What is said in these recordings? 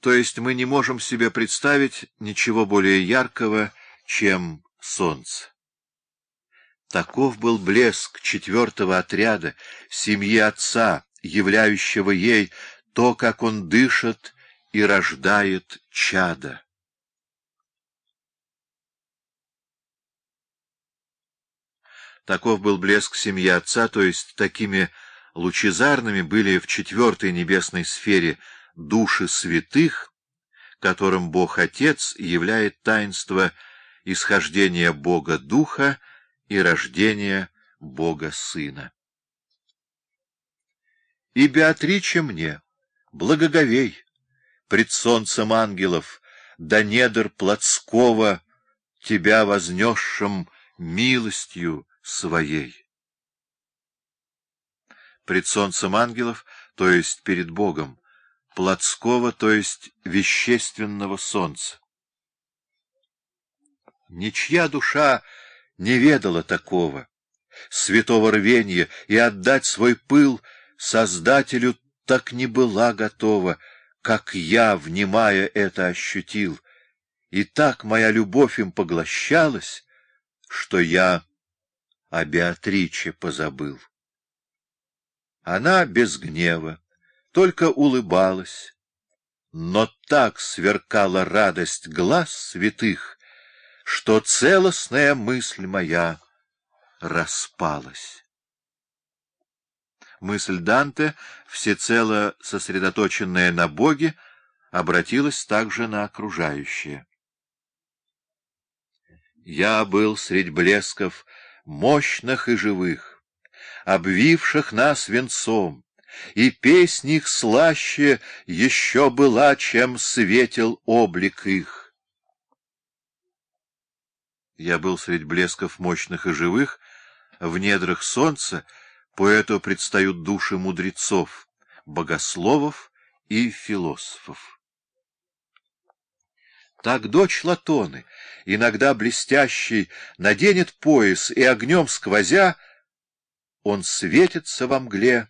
То есть мы не можем себе представить ничего более яркого, чем солнце. Таков был блеск четвертого отряда, семьи отца, являющего ей то, как он дышит и рождает чада. Таков был блеск семьи отца, то есть такими лучезарными были в четвертой небесной сфере души святых, которым Бог Отец являет таинство исхождения Бога Духа и рождения Бога Сына. И Беатриче мне, благоговей, пред солнцем ангелов, до недр плотского, тебя вознесшим милостью своей. Пред солнцем ангелов, то есть перед Богом, плотского, то есть вещественного солнца. Ничья душа не ведала такого, святого рвения, и отдать свой пыл Создателю так не была готова, как я, внимая это, ощутил, и так моя любовь им поглощалась, что я о Беатриче позабыл. Она без гнева, только улыбалась, но так сверкала радость глаз святых, что целостная мысль моя распалась. Мысль Данте, всецело сосредоточенная на Боге, обратилась также на окружающее. Я был средь блесков мощных и живых, обвивших нас венцом, и песнь их слаще еще была, чем светил облик их. Я был средь блесков мощных и живых, в недрах солнца поэту предстают души мудрецов, богословов и философов. Так дочь Латоны, иногда блестящий, наденет пояс и огнем сквозя, он светится во мгле,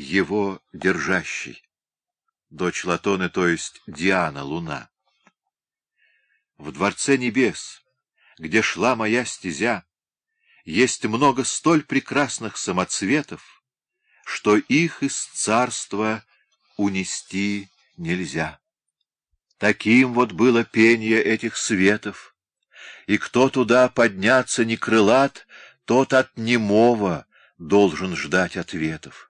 его держащий. Дочь Латоны, то есть Диана, луна. В Дворце Небес, где шла моя стезя, есть много столь прекрасных самоцветов, что их из царства унести нельзя. Таким вот было пение этих светов, и кто туда подняться не крылат, тот от немого должен ждать ответов.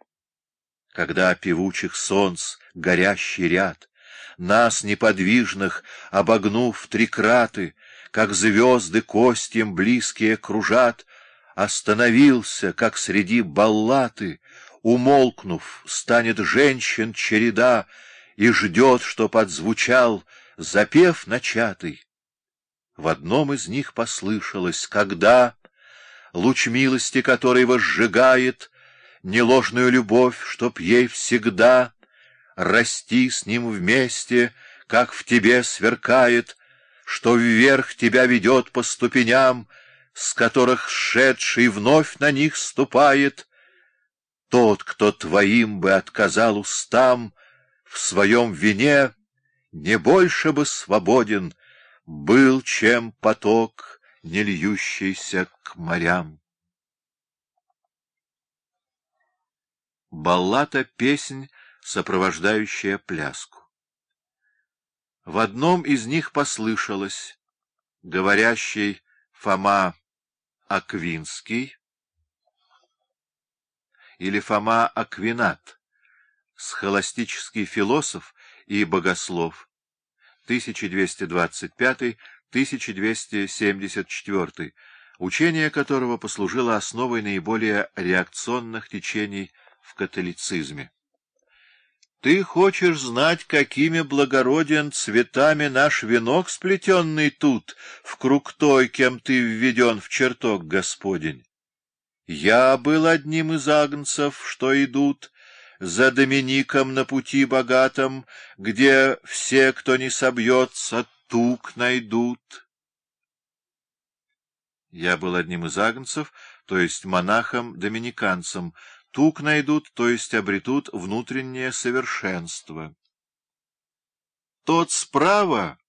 Когда певучих солнц горящий ряд, нас, неподвижных, обогнув три краты, как звезды костям близкие кружат, остановился, как среди баллаты, умолкнув, станет женщин череда, и ждет, что подзвучал запев начатый. В одном из них послышалось, когда луч милости, который возжигает неложную любовь, чтоб ей всегда расти с ним вместе, как в тебе сверкает, что вверх тебя ведет по ступеням, с которых шедший вновь на них ступает. Тот, кто твоим бы отказал устам, в своем вине не больше бы свободен был, чем поток, не льющийся к морям. Баллата — песнь, сопровождающая пляску. В одном из них послышалось, говорящий Фома Аквинский или Фома Аквинат, схоластический философ и богослов, 1225-1274, учение которого послужило основой наиболее реакционных течений в католицизме. Ты хочешь знать, какими благороден цветами наш венок, сплетенный тут, в круг той, кем ты введен в чертог Господень? Я был одним из агнцев, что идут, за Домиником на пути богатом, где все, кто не собьется, тук найдут. Я был одним из агнцев, то есть монахом-доминиканцем, тук найдут, то есть обретут внутреннее совершенство. тот справа